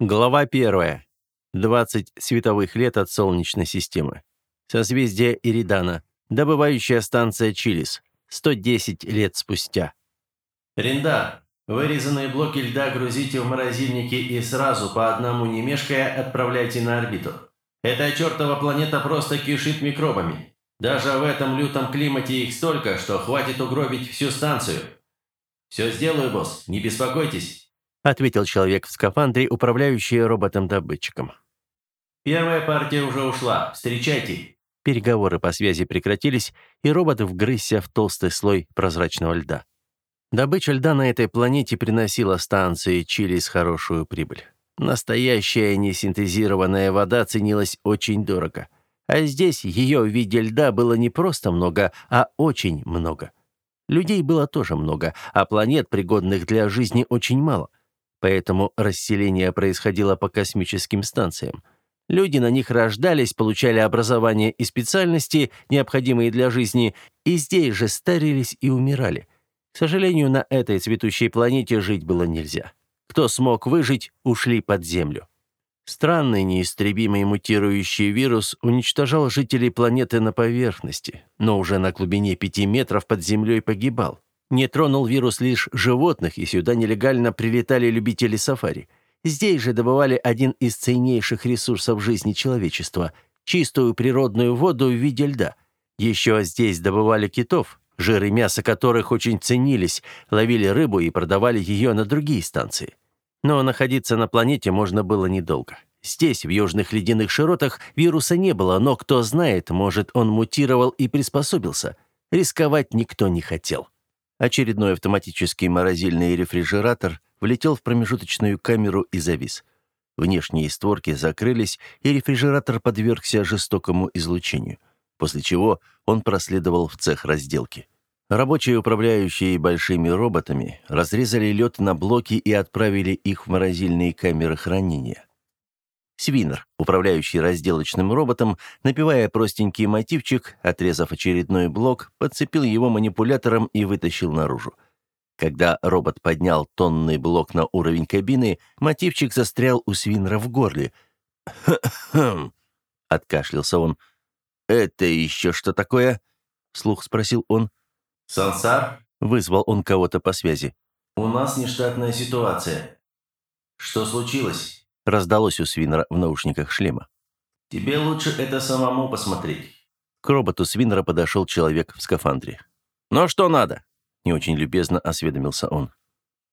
Глава первая. 20 световых лет от Солнечной системы. Созвездие Иридана. Добывающая станция Чилис. 110 лет спустя. Рендар, вырезанные блоки льда грузите в морозильники и сразу, по одному не мешкая, отправляйте на орбиту. Эта чертова планета просто кишит микробами. Даже в этом лютом климате их столько, что хватит угробить всю станцию. «Все сделаю, босс, не беспокойтесь», — ответил человек в скафандре, управляющий роботом-добытчиком. «Первая партия уже ушла. Встречайте». Переговоры по связи прекратились, и робот вгрызся в толстый слой прозрачного льда. Добыча льда на этой планете приносила станции Чилис хорошую прибыль. Настоящая несинтезированная вода ценилась очень дорого. А здесь ее в виде льда было не просто много, а очень много. Людей было тоже много, а планет, пригодных для жизни, очень мало. Поэтому расселение происходило по космическим станциям. Люди на них рождались, получали образование и специальности, необходимые для жизни, и здесь же старились и умирали. К сожалению, на этой цветущей планете жить было нельзя. Кто смог выжить, ушли под землю. Странный неистребимый мутирующий вирус уничтожал жителей планеты на поверхности, но уже на глубине пяти метров под землей погибал. Не тронул вирус лишь животных, и сюда нелегально прилетали любители сафари. Здесь же добывали один из ценнейших ресурсов жизни человечества – чистую природную воду в виде льда. Еще здесь добывали китов, жир и мясо которых очень ценились, ловили рыбу и продавали ее на другие станции. Но находиться на планете можно было недолго. Здесь, в южных ледяных широтах, вируса не было, но кто знает, может, он мутировал и приспособился. Рисковать никто не хотел. Очередной автоматический морозильный рефрижератор влетел в промежуточную камеру и завис. Внешние створки закрылись, и рефрижератор подвергся жестокому излучению, после чего он проследовал в цех разделки. Рабочие, управляющие большими роботами, разрезали лед на блоки и отправили их в морозильные камеры хранения. Свинер, управляющий разделочным роботом, напевая простенький мотивчик, отрезав очередной блок, подцепил его манипулятором и вытащил наружу. Когда робот поднял тонный блок на уровень кабины, мотивчик застрял у Свинера в горле. «Хм-хм», — откашлялся он. «Это еще что такое?» — вслух спросил он. «Сансар?» — вызвал он кого-то по связи. «У нас нештатная ситуация. Что случилось?» — раздалось у Свинера в наушниках шлема. «Тебе лучше это самому посмотреть». К роботу Свинера подошел человек в скафандре. «Ну что надо?» — не очень любезно осведомился он.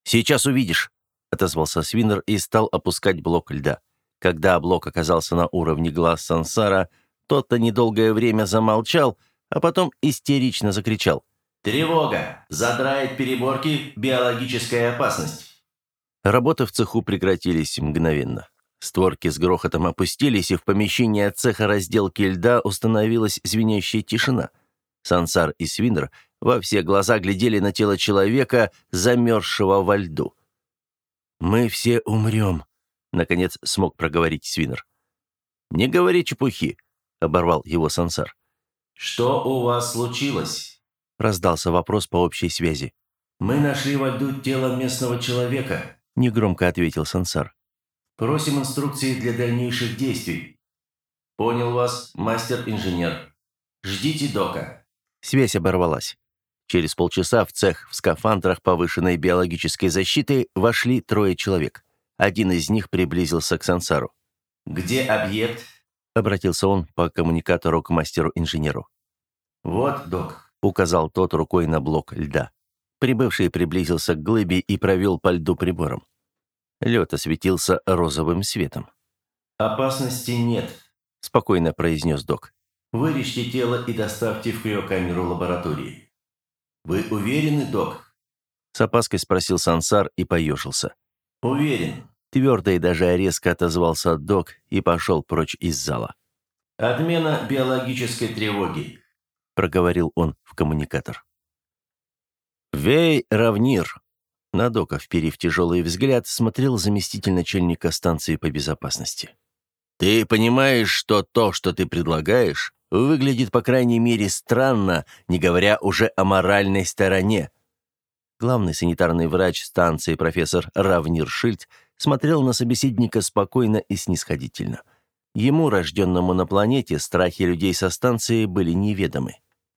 «Сейчас увидишь», — отозвался Свинер и стал опускать блок льда. Когда блок оказался на уровне глаз Сансара, тот-то недолгое время замолчал, а потом истерично закричал. «Тревога! Задрает переборки, биологическая опасность!» Работы в цеху прекратились мгновенно. Створки с грохотом опустились, и в помещении цеха разделки льда установилась звенящая тишина. Сансар и Свинер во все глаза глядели на тело человека, замерзшего во льду. «Мы все умрем», — наконец смог проговорить Свинер. «Не говори чепухи», — оборвал его Сансар. «Что у вас случилось?» — раздался вопрос по общей связи. «Мы нашли во льду тело местного человека», — негромко ответил Сансар. «Просим инструкции для дальнейших действий». «Понял вас, мастер-инженер. Ждите дока». Связь оборвалась. Через полчаса в цех в скафандрах повышенной биологической защиты вошли трое человек. Один из них приблизился к Сансару. «Где объект?» — обратился он по коммуникатору к мастеру-инженеру. «Вот, док, указал тот рукой на блок льда. Прибывший приблизился к глыбе и провел по льду прибором. Лед осветился розовым светом. «Опасности нет», – спокойно произнес док. «Вырежьте тело и доставьте в криокамеру лаборатории». «Вы уверены, док?» С опаской спросил Сансар и поежился. «Уверен». Твердо и даже резко отозвался док и пошел прочь из зала. «Отмена биологической тревоги проговорил он в коммуникатор. «Вей, Равнир!» Надока, вперив тяжелый взгляд, смотрел заместитель начальника станции по безопасности. «Ты понимаешь, что то, что ты предлагаешь, выглядит, по крайней мере, странно, не говоря уже о моральной стороне?» Главный санитарный врач станции профессор Равнир Шильд смотрел на собеседника спокойно и снисходительно. Ему, рожденному на планете, страхи людей со станции были неведомы.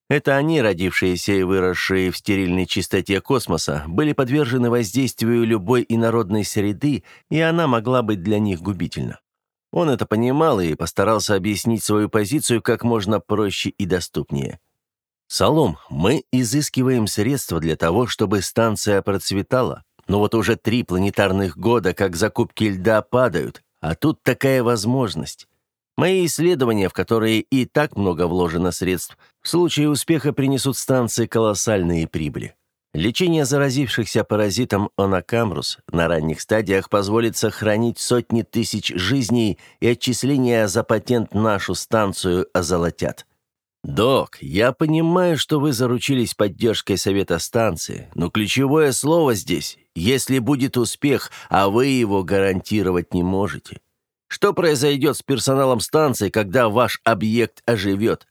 Это они, родившиеся и выросшие в стерильной чистоте космоса, были подвержены воздействию любой инородной среды, и она могла быть для них губительна. Он это понимал и постарался объяснить свою позицию как можно проще и доступнее. «Солом, мы изыскиваем средства для того, чтобы станция процветала, но вот уже три планетарных года, как закупки льда падают, а тут такая возможность. Мои исследования, в которые и так много вложено средств, в случае успеха принесут станции колоссальные прибыли. Лечение заразившихся паразитом онокамрус на ранних стадиях позволит сохранить сотни тысяч жизней, и отчисления за патент нашу станцию озолотят. «Док, я понимаю, что вы заручились поддержкой совета станции, но ключевое слово здесь – если будет успех, а вы его гарантировать не можете. Что произойдет с персоналом станции, когда ваш объект оживет?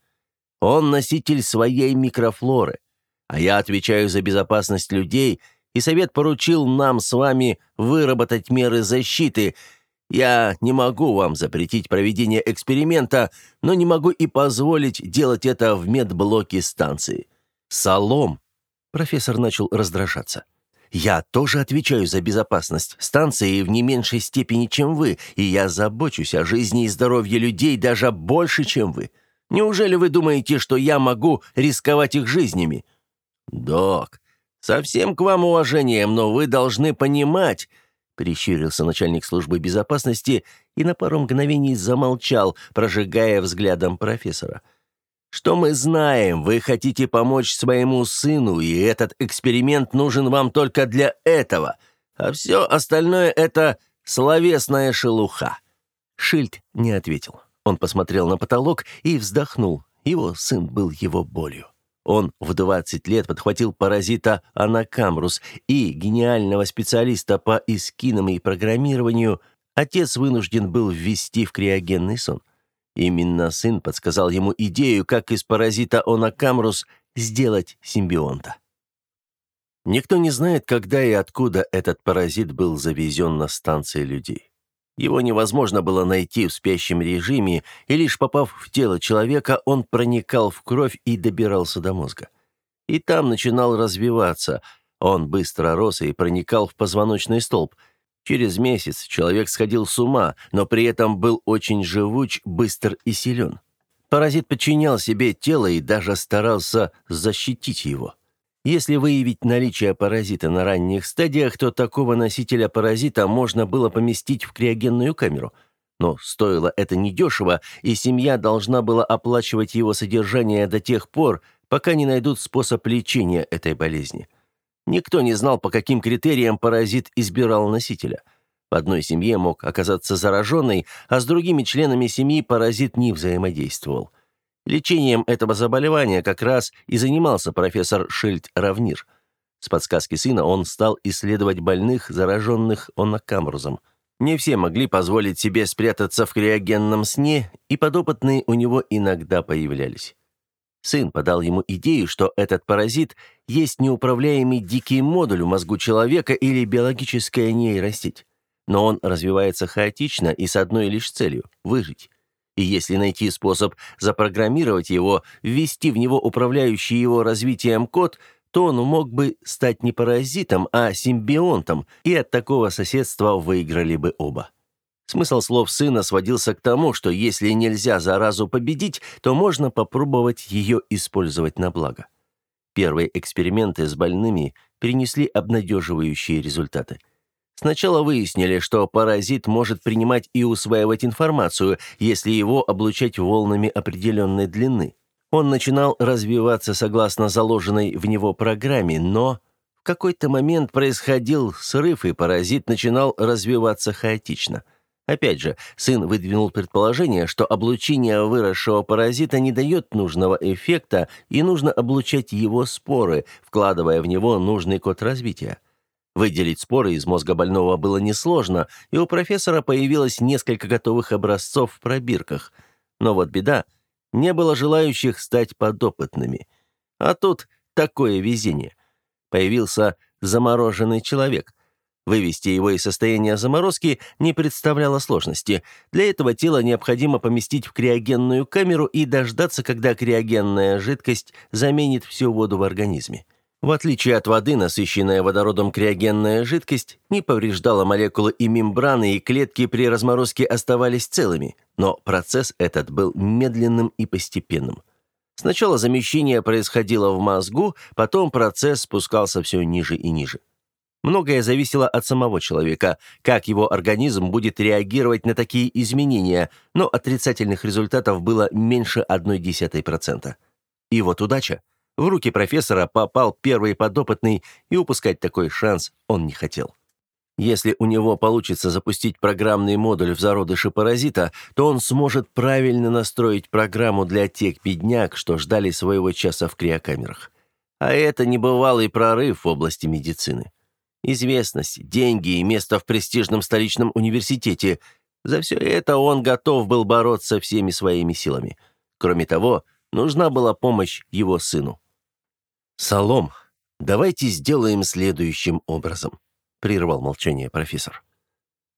Он носитель своей микрофлоры, а я отвечаю за безопасность людей, и совет поручил нам с вами выработать меры защиты – я не могу вам запретить проведение эксперимента, но не могу и позволить делать это в медблоке станции. Солом. Профессор начал раздражаться. Я тоже отвечаю за безопасность станции в не меньшей степени, чем вы, и я забочусь о жизни и здоровье людей даже больше, чем вы. Неужели вы думаете, что я могу рисковать их жизнями? Док, совсем к вам уважением, но вы должны понимать, Прищурился начальник службы безопасности и на пару мгновений замолчал, прожигая взглядом профессора. «Что мы знаем? Вы хотите помочь своему сыну, и этот эксперимент нужен вам только для этого, а все остальное — это словесная шелуха». Шильд не ответил. Он посмотрел на потолок и вздохнул. Его сын был его болью. Он в 20 лет подхватил паразита анакамрус и гениального специалиста по эскинам и программированию отец вынужден был ввести в криогенный сон. Именно сын подсказал ему идею, как из паразита анакамрус сделать симбионта. Никто не знает, когда и откуда этот паразит был завезен на станции людей. Его невозможно было найти в спящем режиме, и лишь попав в тело человека, он проникал в кровь и добирался до мозга. И там начинал развиваться. Он быстро рос и проникал в позвоночный столб. Через месяц человек сходил с ума, но при этом был очень живуч, быстр и силен. Паразит подчинял себе тело и даже старался защитить его. Если выявить наличие паразита на ранних стадиях, то такого носителя паразита можно было поместить в криогенную камеру. Но стоило это недешево, и семья должна была оплачивать его содержание до тех пор, пока не найдут способ лечения этой болезни. Никто не знал, по каким критериям паразит избирал носителя. В одной семье мог оказаться зараженный, а с другими членами семьи паразит не взаимодействовал. Лечением этого заболевания как раз и занимался профессор Шильд-Равнир. С подсказки сына он стал исследовать больных, зараженных онокамрузом. Не все могли позволить себе спрятаться в криогенном сне, и подопытные у него иногда появлялись. Сын подал ему идею, что этот паразит есть неуправляемый дикий модуль в мозгу человека или биологическая нейросеть. Но он развивается хаотично и с одной лишь целью – выжить. И если найти способ запрограммировать его, ввести в него управляющий его развитием код, то он мог бы стать не паразитом, а симбионтом, и от такого соседства выиграли бы оба. Смысл слов сына сводился к тому, что если нельзя заразу победить, то можно попробовать ее использовать на благо. Первые эксперименты с больными принесли обнадеживающие результаты. Сначала выяснили, что паразит может принимать и усваивать информацию, если его облучать волнами определенной длины. Он начинал развиваться согласно заложенной в него программе, но в какой-то момент происходил срыв, и паразит начинал развиваться хаотично. Опять же, сын выдвинул предположение, что облучение выросшего паразита не дает нужного эффекта, и нужно облучать его споры, вкладывая в него нужный код развития. Выделить споры из мозга больного было несложно, и у профессора появилось несколько готовых образцов в пробирках. Но вот беда, не было желающих стать подопытными. А тут такое везение. Появился замороженный человек. Вывести его из состояния заморозки не представляло сложности. Для этого тело необходимо поместить в криогенную камеру и дождаться, когда криогенная жидкость заменит всю воду в организме. В отличие от воды, насыщенная водородом криогенная жидкость не повреждала молекулы и мембраны, и клетки при разморозке оставались целыми, но процесс этот был медленным и постепенным. Сначала замещение происходило в мозгу, потом процесс спускался все ниже и ниже. Многое зависело от самого человека, как его организм будет реагировать на такие изменения, но отрицательных результатов было меньше 0,1%. И вот удача. В руки профессора попал первый подопытный, и упускать такой шанс он не хотел. Если у него получится запустить программный модуль в зародыше паразита, то он сможет правильно настроить программу для тех бедняк, что ждали своего часа в криокамерах. А это небывалый прорыв в области медицины. Известность, деньги и место в престижном столичном университете – за все это он готов был бороться всеми своими силами. Кроме того, нужна была помощь его сыну. «Солом, давайте сделаем следующим образом», — прервал молчание профессор.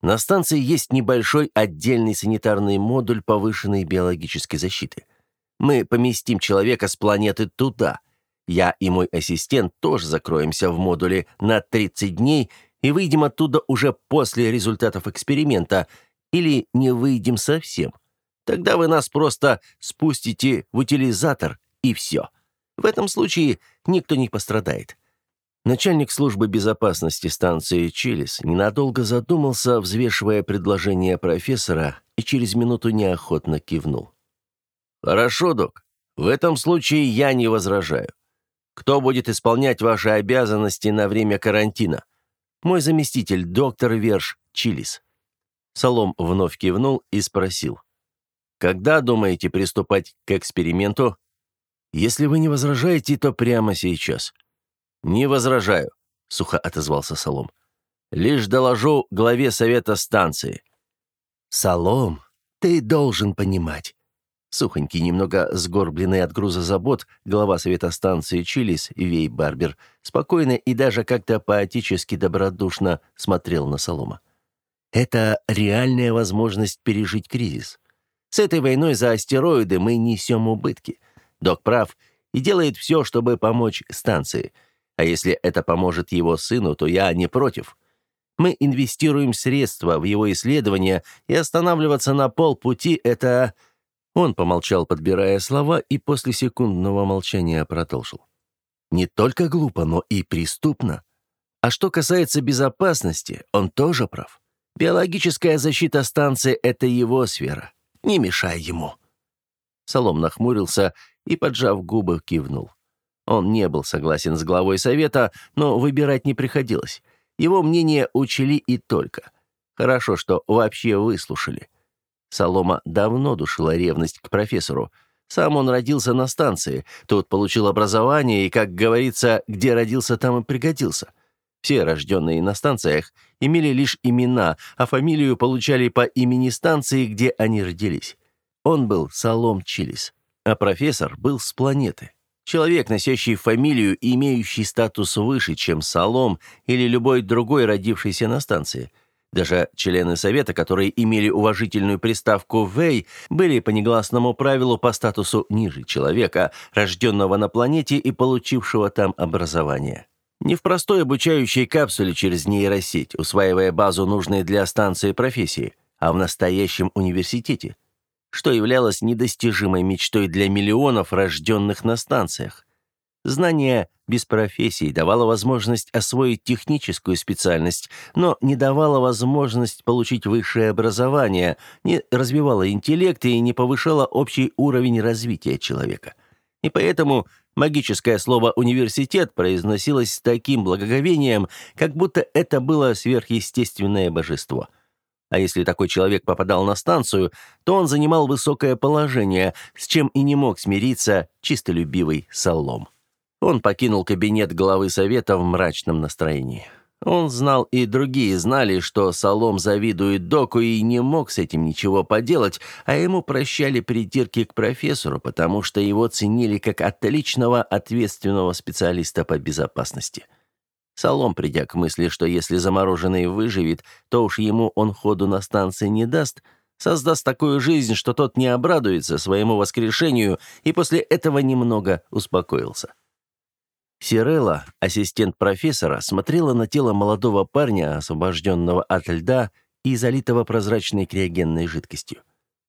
«На станции есть небольшой отдельный санитарный модуль повышенной биологической защиты. Мы поместим человека с планеты туда, я и мой ассистент тоже закроемся в модуле на 30 дней и выйдем оттуда уже после результатов эксперимента, или не выйдем совсем. Тогда вы нас просто спустите в утилизатор, и все. В этом случае никто не пострадает. Начальник службы безопасности станции Чилис ненадолго задумался, взвешивая предложение профессора, и через минуту неохотно кивнул. «Хорошо, док. В этом случае я не возражаю. Кто будет исполнять ваши обязанности на время карантина? Мой заместитель, доктор Верш Чилис». Солом вновь кивнул и спросил. «Когда думаете приступать к эксперименту?» «Если вы не возражаете, то прямо сейчас». «Не возражаю», — сухо отозвался Солом. «Лишь доложу главе совета станции». «Солом, ты должен понимать, Сухонький, немного сгорбленный от груза забот, глава совета станции Чилис, Вей Барбер, спокойно и даже как-то поотически добродушно смотрел на Солома. Это реальная возможность пережить кризис. С этой войной за астероиды мы несем убытки. Док прав и делает все, чтобы помочь станции. А если это поможет его сыну, то я не против. Мы инвестируем средства в его исследования, и останавливаться на полпути — это он помолчал, подбирая слова, и после секундного молчания продолжил. «Не только глупо, но и преступно. А что касается безопасности, он тоже прав. Биологическая защита станции — это его сфера. Не мешай ему». Солом нахмурился и, поджав губы, кивнул. Он не был согласен с главой совета, но выбирать не приходилось. Его мнение учли и только. Хорошо, что вообще выслушали. Солома давно душила ревность к профессору. Сам он родился на станции, тут получил образование и, как говорится, где родился, там и пригодился. Все рожденные на станциях имели лишь имена, а фамилию получали по имени станции, где они родились. Он был Солом Чилис, а профессор был с планеты. Человек, носящий фамилию и имеющий статус выше, чем Солом или любой другой родившийся на станции – даже члены Совета, которые имели уважительную приставку «Вэй», были по негласному правилу по статусу ниже человека, рожденного на планете и получившего там образование. Не в простой обучающей капсуле через нейросеть, усваивая базу нужной для станции профессии, а в настоящем университете, что являлось недостижимой мечтой для миллионов рожденных на станциях. Знание без профессии давало возможность освоить техническую специальность, но не давало возможность получить высшее образование, не развивало интеллект и не повышало общий уровень развития человека. И поэтому магическое слово «университет» произносилось с таким благоговением, как будто это было сверхъестественное божество. А если такой человек попадал на станцию, то он занимал высокое положение, с чем и не мог смириться чистолюбивый Солом. Он покинул кабинет главы совета в мрачном настроении. Он знал, и другие знали, что Солом завидует доку и не мог с этим ничего поделать, а ему прощали придирки к профессору, потому что его ценили как отличного ответственного специалиста по безопасности. Солом, придя к мысли, что если замороженный выживет, то уж ему он ходу на станции не даст, создаст такую жизнь, что тот не обрадуется своему воскрешению, и после этого немного успокоился. Сирелла, ассистент профессора, смотрела на тело молодого парня, освобожденного от льда и залитого прозрачной криогенной жидкостью.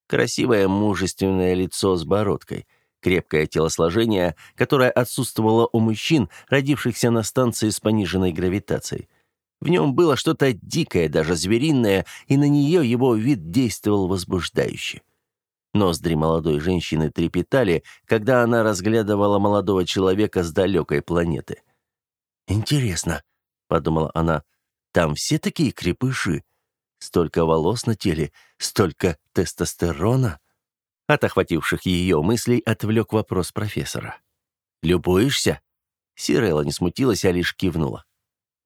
Красивое мужественное лицо с бородкой, крепкое телосложение, которое отсутствовало у мужчин, родившихся на станции с пониженной гравитацией. В нем было что-то дикое, даже звериное, и на нее его вид действовал возбуждающе. Ноздри молодой женщины трепетали, когда она разглядывала молодого человека с далекой планеты. «Интересно», — подумала она, — «там все такие крепыши? Столько волос на теле, столько тестостерона?» От охвативших ее мыслей отвлек вопрос профессора. «Любуешься?» Сирелла не смутилась, а лишь кивнула.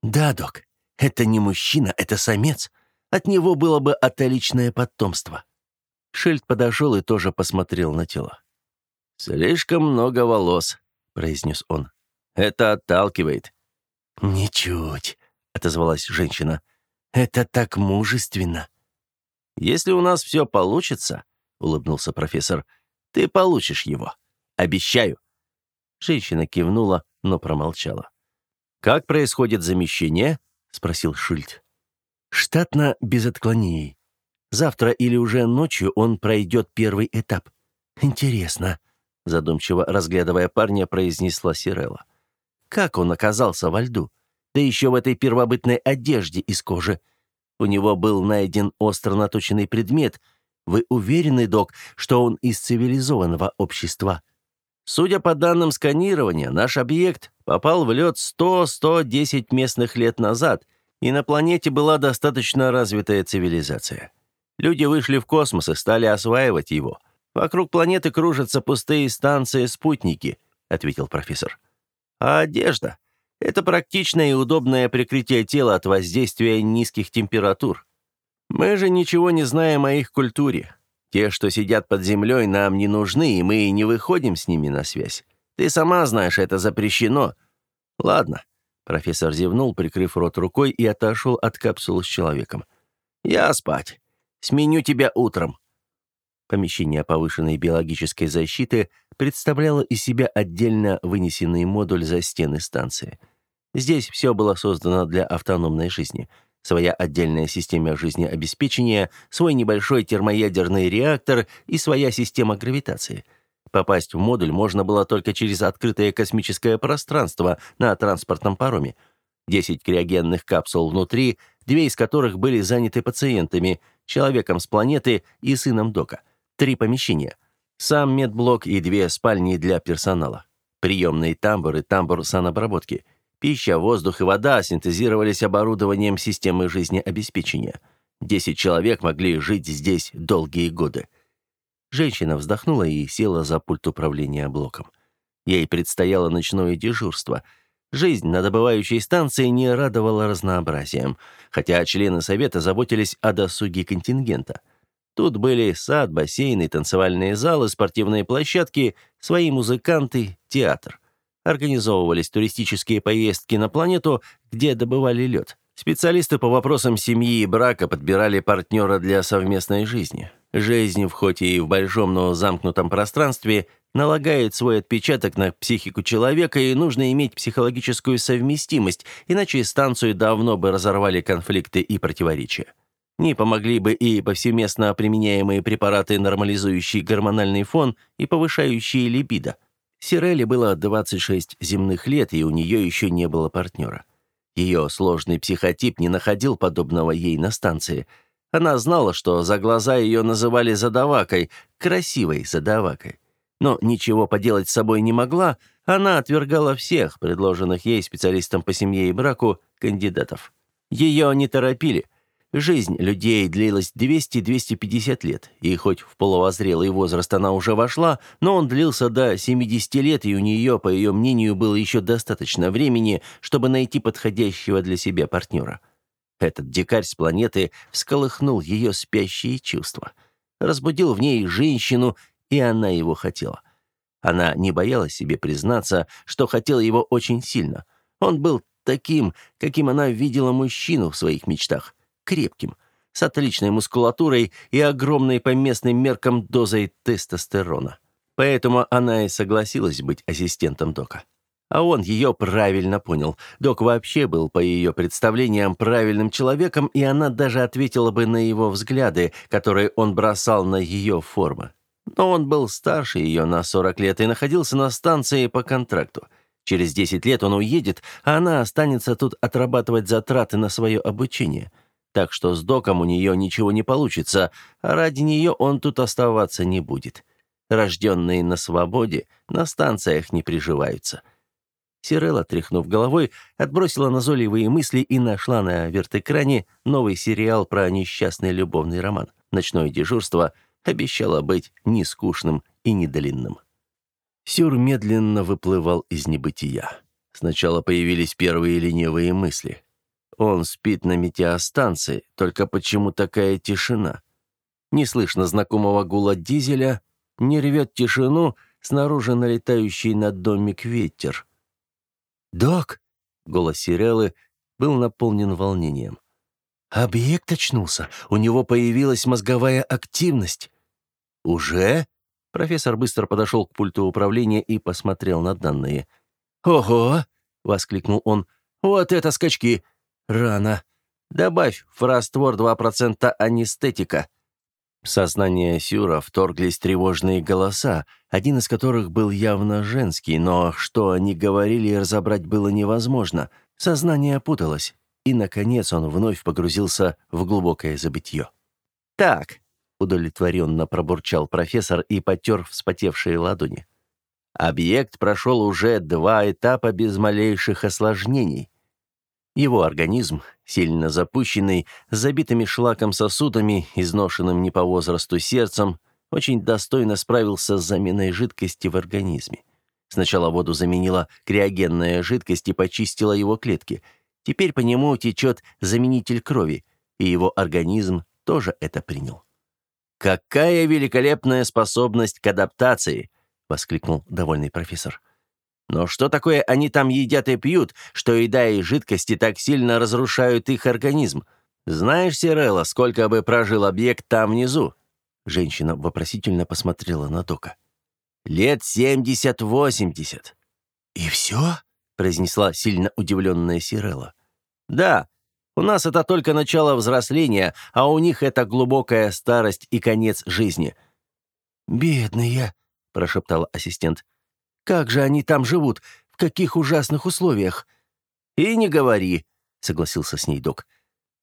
«Да, док, это не мужчина, это самец. От него было бы отличное потомство». Шильд подошел и тоже посмотрел на тело. «Слишком много волос», — произнес он. «Это отталкивает». «Ничуть», — отозвалась женщина. «Это так мужественно». «Если у нас все получится», — улыбнулся профессор, — «ты получишь его. Обещаю». Женщина кивнула, но промолчала. «Как происходит замещение?» — спросил Шильд. «Штатно, без отклонений. Завтра или уже ночью он пройдет первый этап. Интересно, задумчиво разглядывая парня, произнесла Сирелла. Как он оказался во льду? Да еще в этой первобытной одежде из кожи. У него был найден остро наточенный предмет. Вы уверены, док, что он из цивилизованного общества? Судя по данным сканирования, наш объект попал в лед 100-110 местных лет назад, и на планете была достаточно развитая цивилизация. Люди вышли в космос и стали осваивать его. Вокруг планеты кружатся пустые станции-спутники», — ответил профессор. «А одежда — это практичное и удобное прикрытие тела от воздействия низких температур. Мы же ничего не знаем о их культуре. Те, что сидят под землей, нам не нужны, и мы не выходим с ними на связь. Ты сама знаешь, это запрещено. Ладно». Профессор зевнул, прикрыв рот рукой, и отошел от капсулы с человеком. «Я спать. Сменю тебя утром». Помещение повышенной биологической защиты представляло из себя отдельно вынесенный модуль за стены станции. Здесь все было создано для автономной жизни. Своя отдельная система жизнеобеспечения, свой небольшой термоядерный реактор и своя система гравитации. Попасть в модуль можно было только через открытое космическое пространство на транспортном пароме. Десять криогенных капсул внутри, две из которых были заняты пациентами – человеком с планеты и сыном Дока. Три помещения. Сам медблок и две спальни для персонала. Приемные тамбуры, тамбур санобработки. Пища, воздух и вода синтезировались оборудованием системы жизнеобеспечения. Десять человек могли жить здесь долгие годы. Женщина вздохнула и села за пульт управления блоком. Ей предстояло ночное дежурство — Жизнь на добывающей станции не радовала разнообразием, хотя члены совета заботились о досуге контингента. Тут были сад, бассейны, танцевальные залы, спортивные площадки, свои музыканты, театр. Организовывались туристические поездки на планету, где добывали лед. Специалисты по вопросам семьи и брака подбирали партнера для совместной жизни. Жизнь, в хоть и в большом, но замкнутом пространстве, налагает свой отпечаток на психику человека, и нужно иметь психологическую совместимость, иначе станцию давно бы разорвали конфликты и противоречия. Не помогли бы и повсеместно применяемые препараты, нормализующие гормональный фон и повышающие либидо. Сирелли было 26 земных лет, и у нее еще не было партнера. Ее сложный психотип не находил подобного ей на станции. Она знала, что за глаза ее называли задавакой, красивой задавакой но ничего поделать с собой не могла, она отвергала всех предложенных ей специалистам по семье и браку кандидатов. Ее не торопили. Жизнь людей длилась 200-250 лет, и хоть в полувозрелый возраст она уже вошла, но он длился до 70 лет, и у нее, по ее мнению, было еще достаточно времени, чтобы найти подходящего для себя партнера. Этот дикарь с планеты всколыхнул ее спящие чувства. Разбудил в ней женщину и она его хотела. Она не боялась себе признаться, что хотела его очень сильно. Он был таким, каким она видела мужчину в своих мечтах. Крепким, с отличной мускулатурой и огромной по местным меркам дозой тестостерона. Поэтому она и согласилась быть ассистентом Дока. А он ее правильно понял. Док вообще был, по ее представлениям, правильным человеком, и она даже ответила бы на его взгляды, которые он бросал на ее формы. Но он был старше ее на 40 лет и находился на станции по контракту. Через 10 лет он уедет, а она останется тут отрабатывать затраты на свое обучение. Так что с доком у нее ничего не получится, а ради нее он тут оставаться не будет. Рожденные на свободе на станциях не приживаются. Сирелла, тряхнув головой, отбросила назойливые мысли и нашла на вертэкране новый сериал про несчастный любовный роман. «Ночное дежурство» обещало быть не скучным и не длинным. Сюр медленно выплывал из небытия. Сначала появились первые ленивые мысли. Он спит на метеостанции, только почему такая тишина? Не слышно знакомого гула дизеля, не рвет тишину снаружи налетающий на домик ветер. «Док!» — голос Сирелы был наполнен волнением. «Объект очнулся. У него появилась мозговая активность». «Уже?» Профессор быстро подошел к пульту управления и посмотрел на данные. «Ого!» — воскликнул он. «Вот это скачки! Рано! Добавь в раствор 2% анестетика. В сознание Сюра вторглись тревожные голоса, один из которых был явно женский, но что они говорили, разобрать было невозможно. Сознание путалось, и, наконец, он вновь погрузился в глубокое забытье. «Так», — удовлетворенно пробурчал профессор и потер вспотевшие ладони. «Объект прошел уже два этапа без малейших осложнений. Его организм, сильно запущенный, с забитыми шлаком сосудами, изношенным не по возрасту сердцем, очень достойно справился с заменой жидкости в организме. Сначала воду заменила криогенная жидкость и почистила его клетки. Теперь по нему течет заменитель крови, и его организм тоже это принял. «Какая великолепная способность к адаптации!» — воскликнул довольный профессор. Но что такое они там едят и пьют, что еда и жидкости так сильно разрушают их организм? Знаешь, Сирелла, сколько бы прожил объект там внизу?» Женщина вопросительно посмотрела на Дока. «Лет семьдесят-восемьдесят». «И все?» — произнесла сильно удивленная Сирелла. «Да, у нас это только начало взросления, а у них это глубокая старость и конец жизни». «Бедные», — прошептала ассистент. Как же они там живут? В каких ужасных условиях?» «И не говори», — согласился с ней док.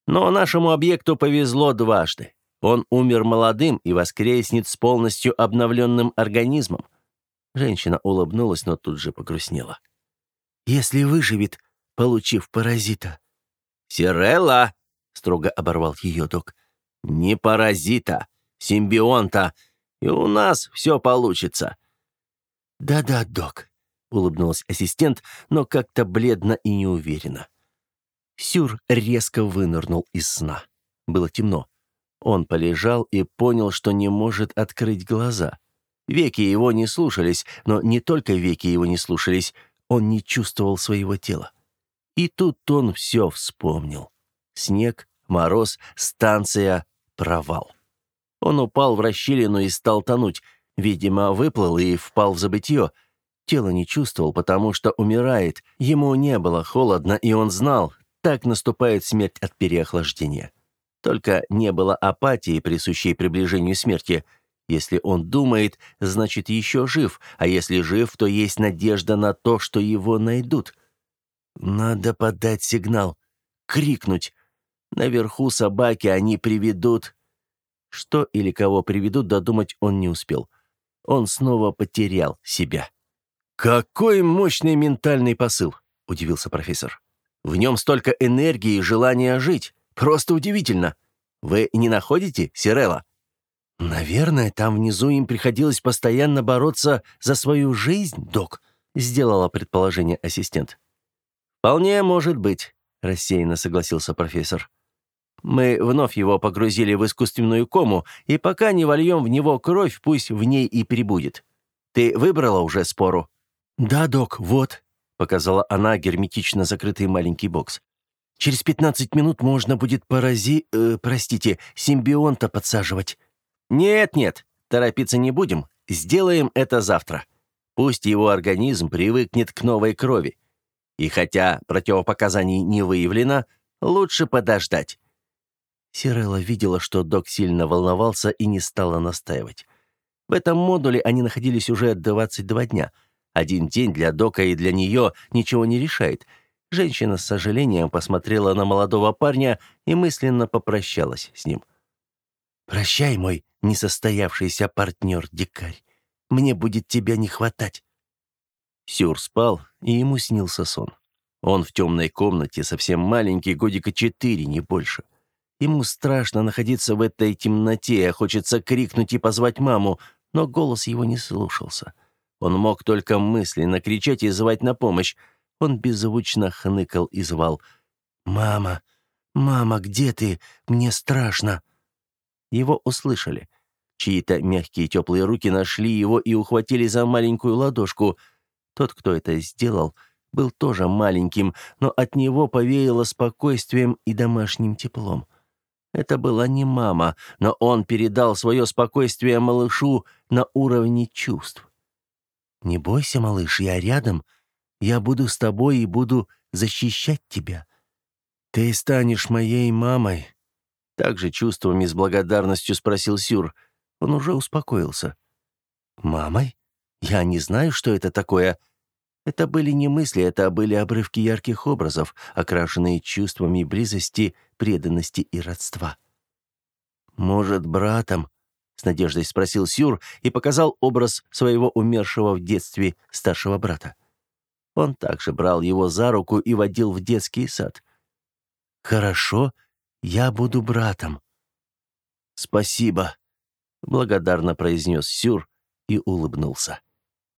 «Но нашему объекту повезло дважды. Он умер молодым и воскреснет с полностью обновленным организмом». Женщина улыбнулась, но тут же погрустнела. «Если выживет, получив паразита». «Сирелла!» — строго оборвал ее док. «Не паразита, симбионта, и у нас все получится. «Да-да, док», — улыбнулась ассистент, но как-то бледно и неуверенно. Сюр резко вынырнул из сна. Было темно. Он полежал и понял, что не может открыть глаза. Веки его не слушались, но не только веки его не слушались, он не чувствовал своего тела. И тут он все вспомнил. Снег, мороз, станция, провал. Он упал в расщелину и стал тонуть, Видимо, выплыл и впал в забытье. Тело не чувствовал, потому что умирает. Ему не было холодно, и он знал, так наступает смерть от переохлаждения. Только не было апатии, присущей приближению смерти. Если он думает, значит, еще жив, а если жив, то есть надежда на то, что его найдут. Надо подать сигнал, крикнуть. Наверху собаки они приведут... Что или кого приведут, додумать он не успел он снова потерял себя. «Какой мощный ментальный посыл!» — удивился профессор. «В нем столько энергии и желания жить. Просто удивительно. Вы не находите, Сирелла?» «Наверное, там внизу им приходилось постоянно бороться за свою жизнь, док», — сделала предположение ассистент. «Вполне может быть», — рассеянно согласился профессор. Мы вновь его погрузили в искусственную кому, и пока не вольем в него кровь, пусть в ней и прибудет. Ты выбрала уже спору?» «Да, док, вот». показала она герметично закрытый маленький бокс. «Через пятнадцать минут можно будет парази... Э, простите, симбионта подсаживать». «Нет-нет, торопиться не будем. Сделаем это завтра. Пусть его организм привыкнет к новой крови. И хотя противопоказаний не выявлено, лучше подождать». Сирелла видела, что док сильно волновался и не стала настаивать. В этом модуле они находились уже 22 дня — один день для Дока и для нее ничего не решает. Женщина с сожалением посмотрела на молодого парня и мысленно попрощалась с ним. «Прощай, мой несостоявшийся партнер-дикарь. Мне будет тебя не хватать». Сюр спал, и ему снился сон. Он в темной комнате, совсем маленький, годика четыре, не больше. Ему страшно находиться в этой темноте, хочется крикнуть и позвать маму, но голос его не слушался. Он мог только мысленно кричать и звать на помощь. Он беззвучно хныкал и звал. «Мама! Мама, где ты? Мне страшно!» Его услышали. Чьи-то мягкие теплые руки нашли его и ухватили за маленькую ладошку. Тот, кто это сделал, был тоже маленьким, но от него повеяло спокойствием и домашним теплом. Это была не мама, но он передал свое спокойствие малышу на уровне чувств. «Не бойся, малыш, я рядом. Я буду с тобой и буду защищать тебя. Ты станешь моей мамой». Также чувствами с благодарностью спросил Сюр. Он уже успокоился. «Мамой? Я не знаю, что это такое». Это были не мысли, это были обрывки ярких образов, окрашенные чувствами близости, преданности и родства. «Может, братом?» с надеждой спросил Сюр и показал образ своего умершего в детстве старшего брата. Он также брал его за руку и водил в детский сад. «Хорошо, я буду братом». «Спасибо», — благодарно произнес Сюр и улыбнулся.